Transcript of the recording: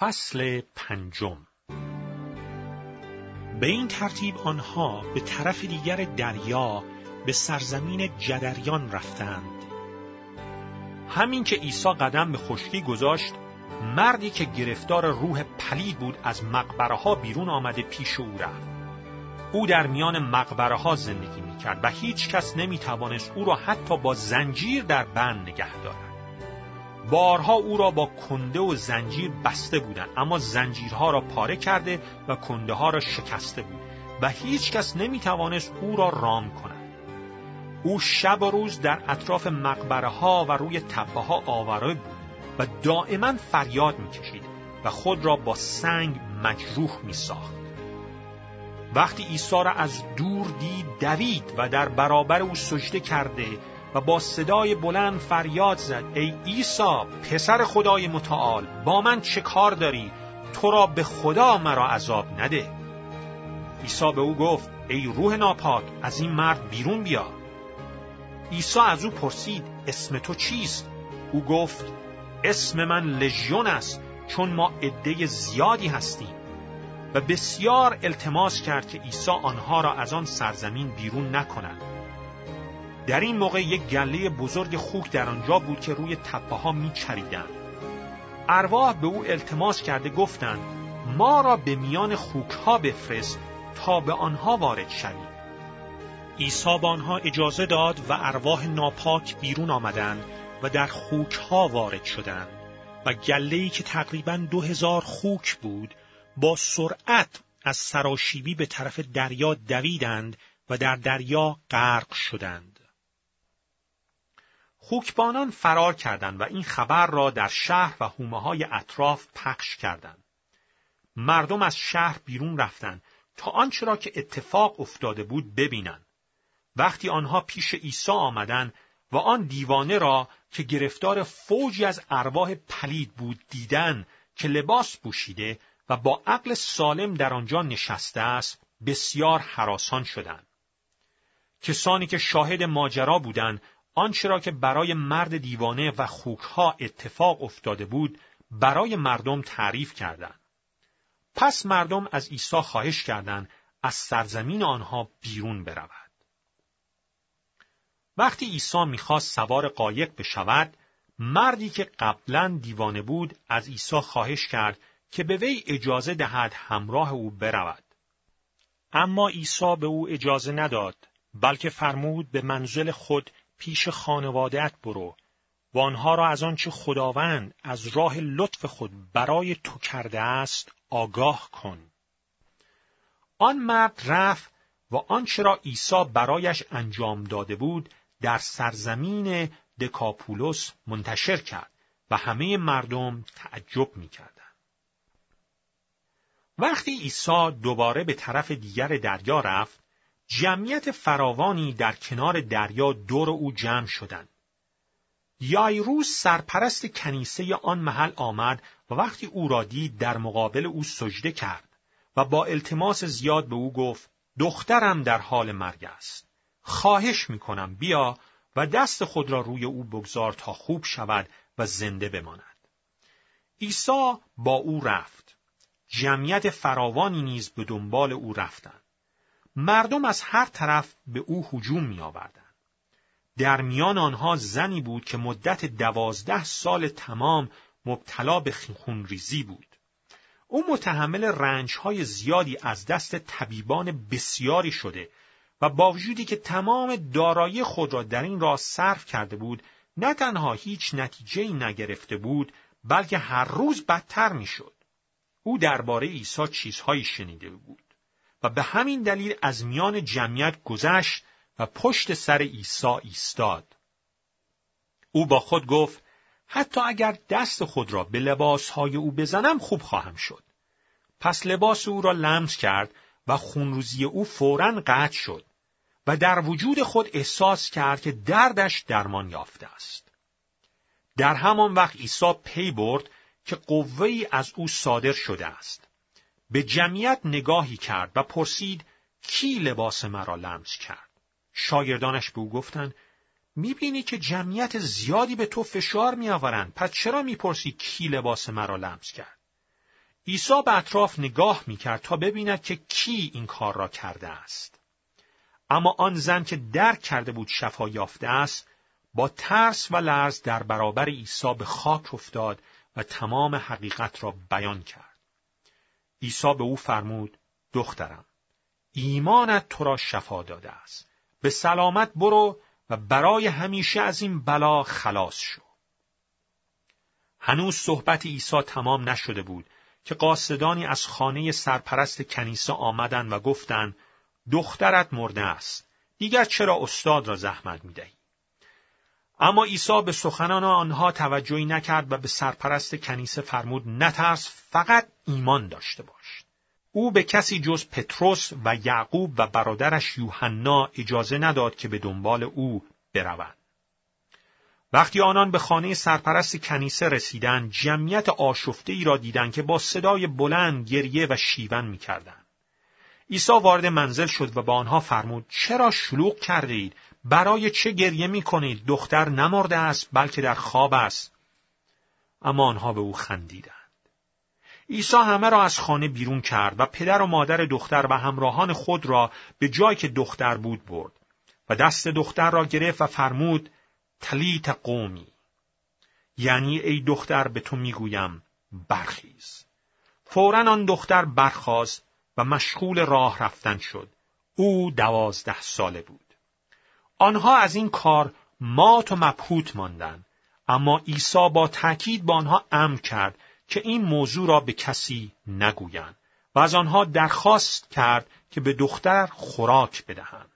فصل پنجم به این ترتیب آنها به طرف دیگر دریا به سرزمین جدریان رفتند. همین که عیسی قدم به خشکی گذاشت، مردی که گرفتار روح پلید بود از مقبره ها بیرون آمده پیش او رفت. او در میان مقبره ها زندگی می کرد و هیچ کس نمی توانست او را حتی با زنجیر در بند نگه دارد. بارها او را با کنده و زنجیر بسته بودند اما زنجیرها را پاره کرده و کنده ها را شکسته بود و هیچ کس نمی توانست او را رام کند. او شب و روز در اطراف مقبره ها و روی تپه ها آواره بود و دائما فریاد می کشید و خود را با سنگ مجروح می ساخت. وقتی عیسی را از دور دید دوید و در برابر او سجده کرده و با صدای بلند فریاد زد. ای عیسی پسر خدای متعال با من چه کار داری؟ تو را به خدا مرا عذاب نده. عیسی به او گفت ای روح ناپاک از این مرد بیرون بیا. عیسی از او پرسید اسم تو چیست؟ او گفت اسم من لژیون است چون ما عده زیادی هستیم. و بسیار التماس کرد که عیسی آنها را از آن سرزمین بیرون نکند. در این موقع یک گله بزرگ خوک در آنجا بود که روی تپه ها می چریدن. ارواح به او التماس کرده گفتند ما را به میان خوک ها بفرست تا به آنها وارد شویم. عیسی به آنها اجازه داد و ارواح ناپاک بیرون آمدند و در خوک ها وارد شدند و گله که تقریبا دو هزار خوک بود با سرعت از سراشیبی به طرف دریا دویدند و در دریا غرق شدند. خوکبانان فرار کردند و این خبر را در شهر و حومه های اطراف پخش کردند. مردم از شهر بیرون رفتند تا آنچه را که اتفاق افتاده بود ببینند. وقتی آنها پیش عیسی آمدند و آن دیوانه را که گرفتار فوجی از ارواح پلید بود دیدن که لباس پوشیده و با عقل سالم در آنجا نشسته است بسیار حراسان شدند. کسانی که شاهد ماجرا بودند آنچه را که برای مرد دیوانه و خوکها اتفاق افتاده بود برای مردم تعریف کردند. پس مردم از عیسی خواهش کردند از سرزمین آنها بیرون برود. وقتی عیسی می‌خواست سوار قایق بشود، مردی که قبلا دیوانه بود از عیسی خواهش کرد که به وی اجازه دهد همراه او برود. اما عیسی به او اجازه نداد، بلکه فرمود به منزل خود پیش خانوادت برو و آنها را از آنچه خداوند از راه لطف خود برای تو کرده است آگاه کن. آن مرد رفت و آنچه را عیسی برایش انجام داده بود در سرزمین دکاپولوس منتشر کرد و همه مردم تعجب می‌کردند. وقتی عیسی دوباره به طرف دیگر دریا رفت جمعیت فراوانی در کنار دریا دور او جمع شدند. یایروس سرپرست کنیسه آن محل آمد و وقتی او را دید در مقابل او سجده کرد و با التماس زیاد به او گفت دخترم در حال مرگ است. خواهش می کنم بیا و دست خود را روی او بگذار تا خوب شود و زنده بماند. عیسی با او رفت. جمعیت فراوانی نیز به دنبال او رفتند. مردم از هر طرف به او هجوم می آوردن. در میان آنها زنی بود که مدت دوازده سال تمام مبتلا به خونریزی بود. او متحمل رنجهای زیادی از دست طبیبان بسیاری شده و با وجودی که تمام دارایی خود را در این راه صرف کرده بود نه تنها هیچ نتیجه نگرفته بود بلکه هر روز بدتر می‌شد. او درباره عیسی چیزهایی شنیده بود. و به همین دلیل از میان جمعیت گذشت و پشت سر عیسی ایستاد. او با خود گفت حتی اگر دست خود را به لباسهای او بزنم خوب خواهم شد. پس لباس او را لمس کرد و خونروزی او فورا قطع شد و در وجود خود احساس کرد که دردش درمان یافته است. در همان وقت عیسی پی برد که قوهی از او صادر شده است. به جمعیت نگاهی کرد و پرسید کی لباس مرا لمس کرد شاگردانش به او گفتند می‌بینی که جمعیت زیادی به تو فشار میآورند پس چرا می‌پرسی کی لباس مرا لمس کرد عیسی به اطراف نگاه می‌کرد تا ببیند که کی این کار را کرده است. اما آن زن که درک کرده بود شفا یافته است با ترس و لرز در برابر عیسی به خاک افتاد و تمام حقیقت را بیان کرد. عیسی به او فرمود دخترم ایمانت تو را شفا داده است. به سلامت برو و برای همیشه از این بلا خلاص شو. هنوز صحبت عیسی تمام نشده بود که قاصدانی از خانه سرپرست کنیسه آمدند و گفتند دخترت مرده است. دیگر چرا استاد را زحمت می دهی؟ اما عیسی به سخنان آنها توجهی نکرد و به سرپرست کنیسه فرمود نترس فقط ایمان داشته باش. او به کسی جز پتروس و یعقوب و برادرش یوحنا اجازه نداد که به دنبال او بروند. وقتی آنان به خانه سرپرست کنیسه رسیدند، جمعیت آشفته ای را دیدند که با صدای بلند گریه و شیون می‌کردند. عیسی وارد منزل شد و با آنها فرمود: چرا شلوغ کرده اید؟ برای چه گریه می کنید؟ دختر نمرده است بلکه در خواب است. اما آنها به او خندیدند. عیسی همه را از خانه بیرون کرد و پدر و مادر دختر و همراهان خود را به جایی که دختر بود برد و دست دختر را گرفت و فرمود تلیت قومی یعنی ای دختر به تو می‌گویم برخیز فورا آن دختر برخاست و مشغول راه رفتن شد او دوازده ساله بود آنها از این کار مات و مبهوت ماندند. اما عیسی با تأکید با آنها امر کرد که این موضوع را به کسی نگویند و از آنها درخواست کرد که به دختر خوراک بدهند.